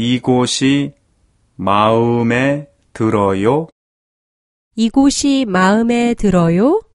이곳이 마음에 들어요? 이곳이 마음에 들어요?